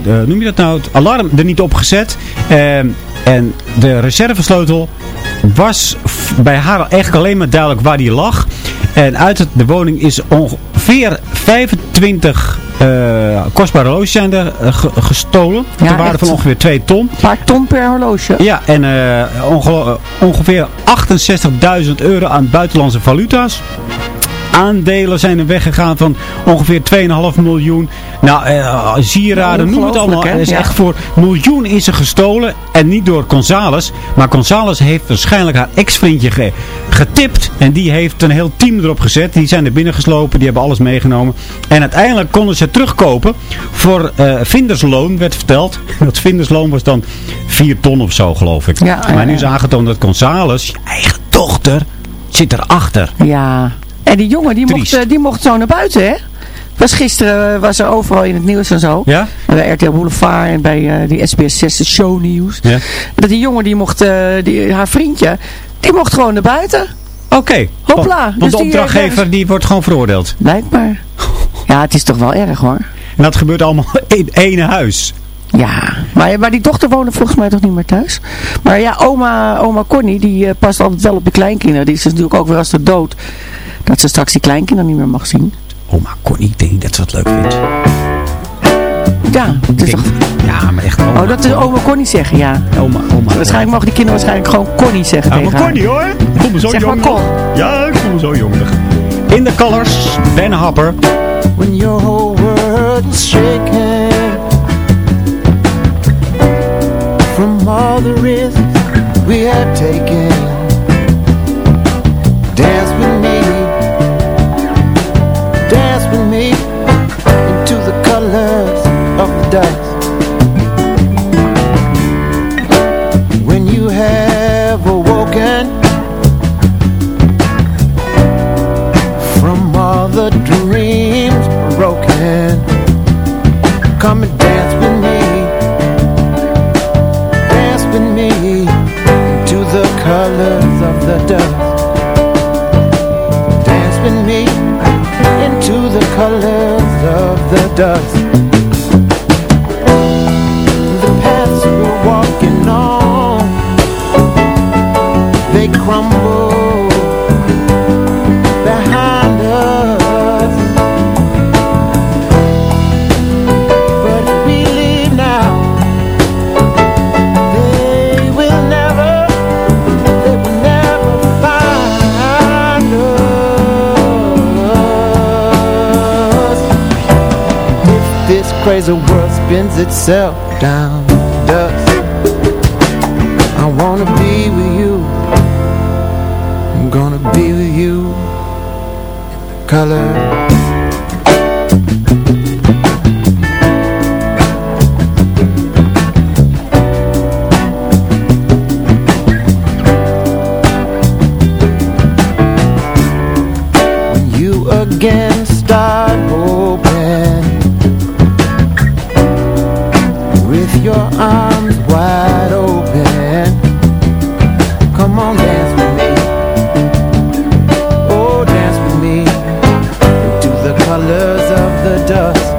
de, noem je dat nou, het alarm er niet op gezet. Ehm, en de reservesleutel was bij haar eigenlijk alleen maar duidelijk waar die lag. En uit de woning is ongeveer 25 eh, kostbare horloges zijn er eh, ge- gestolen. Ja, ter waarde echt. van ongeveer 2 ton. Een paar ton per horloge. Ja, en eh, ongeveer 68.000 euro aan buitenlandse valuta's. Aandelen zijn er weggegaan van ongeveer 2,5 miljoen. Nou, eh, sieraden, noem het allemaal. Hè? Er is Ja. echt voor miljoenen is er gestolen. En niet door Gonzales. Maar Gonzales heeft waarschijnlijk haar ex-vriendje ge- getipt. En die heeft een heel team erop gezet. Die zijn er binnen geslopen. Die hebben alles meegenomen. En uiteindelijk konden ze terugkopen. Voor eh vindersloon werd verteld. Dat vindersloon was dan 4 ton of zo geloof ik. Ja, maar ja, nu is ja. aangetoond dat Gonzales, je eigen dochter, zit erachter. Ja. En die jongen, die mocht, Triest. eh, die mocht zo naar buiten, hè? Was gisteren eh, was er overal in het nieuws en zo. Ja? Bij RTL Boulevard en bij eh, die SBS 6 de shownieuws. Ja. Dat die jongen, die mocht, eh, die, haar vriendje, die mocht gewoon naar buiten. Oké. Hopla. Want, Dus de opdrachtgever die wordt gewoon veroordeeld. Blijkbaar. Ja, het is toch wel erg hoor. En dat gebeurt allemaal in één huis. Ja, maar, maar die dochter woonde volgens mij toch niet meer thuis. Maar ja, oma, oma Connie, die past altijd wel op de kleinkinderen. Die is dus natuurlijk ook weer als de dood. Dat ze straks die kleinkinderen niet meer mag zien. Oma Connie, ik denk dat ze dat leuk vindt. Ja, het is toch... Ja, maar echt oma. Oh, dat is oma Connie zeggen, ja. Oma, oma. Waarschijnlijk mogen die kinderen waarschijnlijk gewoon Connie zeggen Ja, tegen maar haar. Connie hoor. Ik voel me zo Zeg maar jong. Con. Ja, ik voel me zo jong. In the Colors, Ben Hopper. when your whole world is shaking from all the risks we have taken. Crazy world spins itself down. Dust, I wanna be with you. I'm gonna be with you. In the color of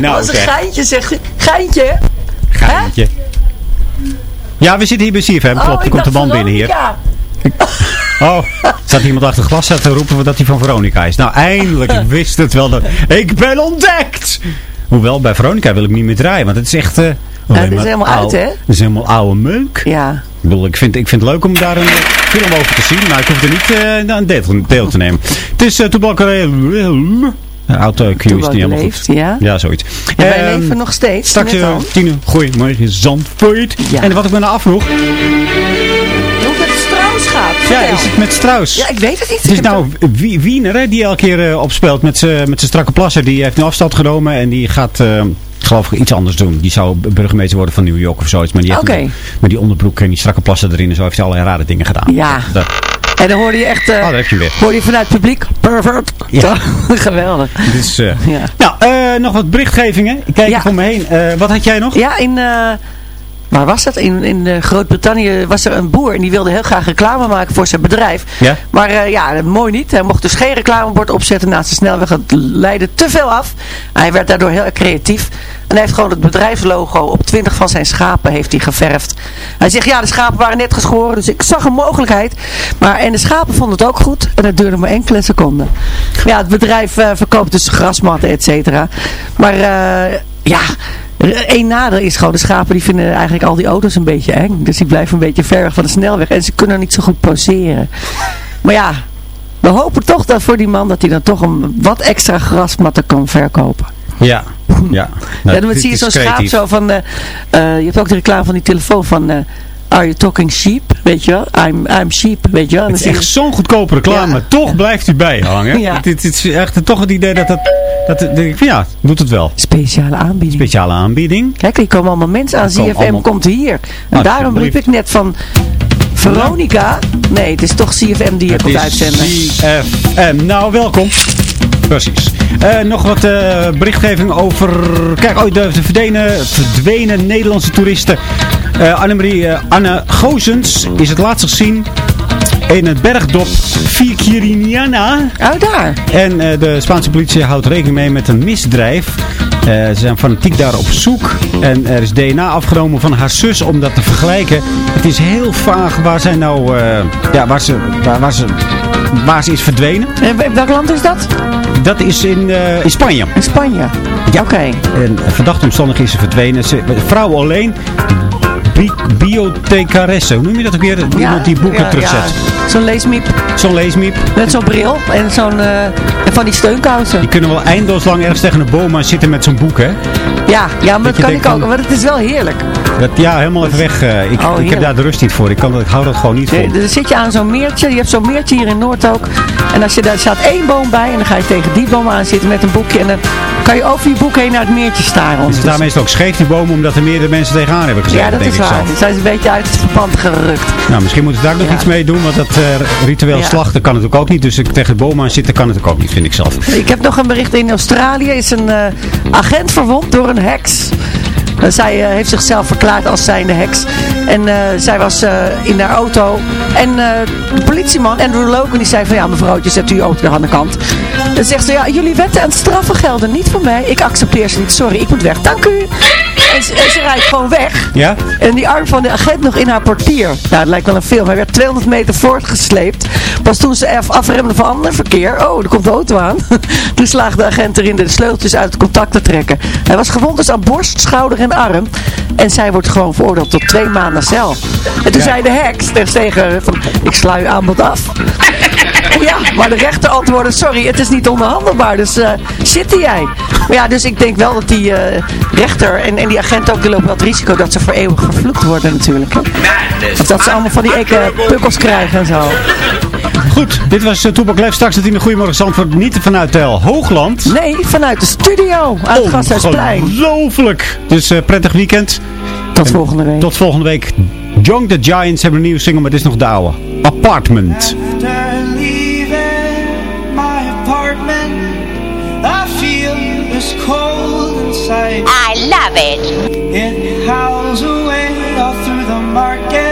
Nou dat is een geintje, zeg. Geintje. Geintje. Ja, we zitten hier bij CFM. Oh, Klopt, er komt de dacht man binnen hier. Oh, staat iemand achter glas te roepen dat hij van Veronica is. Nou, eindelijk, wist het wel. Dat, ik ben ontdekt! Hoewel, bij Veronica wil ik niet meer draaien, want het is echt... eh, alleen dit is helemaal uit, oude- hè? Het is helemaal oude meuk. Ja. Ik bedoel, ik vind, ik vind het leuk om daar een eh, film over te zien, maar ik hoef er niet eh, aan deel, deel te nemen. Het is uh, Auto Q is niet helemaal leeft, goed. ja. Ja, zoiets. En wij Ehm, leven nog steeds. Straks uh, al. tien uur. Goedemorgen, Zandvoort. Ja. En wat ik me nou afvroeg. Hoe het met Strauss gaat. Ja, is het met Strauss? Ja, ik weet het niet. Het is nou Wie- Wiener hè, die elke keer eh, opspeelt met zijn strakke plassen. Die heeft nu afstand genomen en die gaat, eh, ik geloof ik, iets anders doen. Die zou burgemeester worden van New York of zoiets. Maar die heeft met die onderbroek en die strakke plassen erin en zo heeft hij allerlei rare dingen gedaan. Ja. Dat, En dan hoorde je echt... eh, oh, daar heb je weer. hoorde je vanuit het publiek. Pervert. Ja. Geweldig. Dus, eh, Ja. Nou, eh, nog wat berichtgevingen. Ik kijk Ja. even om me heen. Eh, wat had jij nog? Ja, in, eh, waar was dat? In, in eh, Groot-Brittannië was er een boer en die wilde heel graag reclame maken voor zijn bedrijf. Ja? Maar eh, ja, mooi niet. Hij mocht dus geen reclamebord opzetten naast de snelweg. Het leidde te veel af. Hij werd daardoor heel creatief. En hij heeft gewoon het bedrijfslogo op 20 van zijn schapen heeft hij geverfd. Hij zegt, ja, de schapen waren net geschoren, dus ik zag een mogelijkheid. Maar, en de schapen vonden het ook goed. En het duurde maar enkele seconden. Ja, het bedrijf eh, verkoopt dus grasmatten, et cetera. Maar ja, één nadeel is gewoon, de schapen die vinden eigenlijk al die auto's een beetje eng. Dus die blijven een beetje ver weg van de snelweg. En ze kunnen niet zo goed poseren. Maar ja, we hopen toch dat voor die man dat hij dan toch een wat extra grasmatten kan verkopen. Ja, ja. Nou, ja, dan zie je zo'n schaap zo van, eh, eh, je hebt ook de reclame van die telefoon van, eh, are you talking sheep? Weet je wel? I'm, I'm sheep, weet je wel? Het is echt zo'n goedkope reclame, toch blijft u bijhangen. Ja. Het, het, het is echt toch het idee dat dat van ja, doet het wel. Speciale aanbieding. Speciale aanbieding. Kijk, hier komen allemaal mensen aan. ZFM allemaal- komt hier. En Ah, daarom riep ik net van, Veronica? Nee, het is toch CFM die je komt uitzenden. CFM. Nou, welkom. Precies. Eh, nog wat eh, berichtgeving over... Kijk, oh, de, verdwenen, verdwenen Nederlandse toeristen. Eh Annemarie Anne Gozens is het laatst gezien in het bergdorp Viciriniana. Oh, daar. En eh, de Spaanse politie houdt rekening mee met een misdrijf. Eh, ze zijn fanatiek daar op zoek. En er is DNA afgenomen van haar zus om dat te vergelijken. Het is heel vaag waar zij nou... eh, ja, waar ze, waar, waar, ze, waar ze is verdwenen. En welk land is dat? Dat is in, in Spanje. In Spanje. Ja. Oké. En verdacht omstandig is ze verdwenen. Ze, vrouw alleen. Bi bibliothecaresse. Hoe noem je dat ook weer? Iemand die boeken ja, terugzet. ja. Zo'n leesmiep. Zo'n leesmiep. Met zo'n bril en zo'n en van die steunkousen. Die kunnen wel eindeloos lang ergens tegen een boom aan zitten met zo'n boek, hè? Ja, ja, maar Dat kan ik ook. van- Maar het is wel heerlijk. Dat, ja, helemaal even weg. eh, ik, ik heb daar de rust niet voor. Ik, kan, ik hou dat gewoon niet vol. Nee, Dan zit je aan zo'n meertje. Je hebt zo'n meertje hier in Noord ook. En als je, daar staat één boom bij. En dan ga je tegen die boom aan zitten met een boekje. En dan kan je over je boek heen naar het meertje staren. Is het daar meestal ook scheef, die bomen, omdat er meerdere mensen tegenaan hebben gezeten, Ja, dat denk is ik waar. Zijn ze een beetje uit het verband gerukt. Nou, misschien moeten ze daar ook nog Ja. iets mee doen, want dat eh, ritueel Ja. slachten kan natuurlijk ook niet. Dus tegen de boom aan zitten kan het ook niet, vind ik zelf. Ik heb nog een bericht in Australië. Is een eh, agent verwond door een heks. Zij eh, heeft zichzelf verklaard als zijnde heks. En eh, zij was eh, in haar auto. En de politieman, Andrew Logan, die zei van... Ja, mevrouwtje, zet u uw auto aan de kant. Dan zegt ze, ja, jullie wetten en straffen gelden niet voor mij. Ik accepteer ze niet. Sorry, ik moet weg. Dank u. En ze, en ze rijdt gewoon weg. Ja? En die arm van de agent nog in haar portier. Nou, het lijkt wel een film. Hij werd 200 meter voortgesleept. Pas toen ze af- afremde van ander verkeer. Oh, er komt de auto aan. toen slaagde de agent erin de sleuteltjes uit het contact te trekken. Hij was gewond dus aan borst, schouder en arm. En zij wordt gewoon veroordeeld tot twee maanden cel. En toen Ja. zei de heks tegen haar van, ik sla uw aanbod af. Ja, maar de rechter antwoordde, sorry, het is niet onderhandelbaar, dus eh zit jij. Maar ja, dus ik denk wel dat die eh, rechter en, en die agent ook, die lopen wel het risico dat ze voor eeuwig vervloekt worden natuurlijk. Hè? Of dat ze allemaal van die ekke pukkels krijgen en zo. Goed, dit was uh, Toepak Leef. Straks het in de Goedemorgen Zandvoort. Niet vanuit uh, Hoogland. Nee, vanuit de studio aan het Gasthuisplein. Ongelooflijk. Dus uh, prettig weekend. Tot volgende week. Tot volgende week. Young the Giants hebben een nieuwe single, maar dit is nog de oude. Apartment. After leaving my apartment, I feel this cold inside. I love it. It howls away all through the market.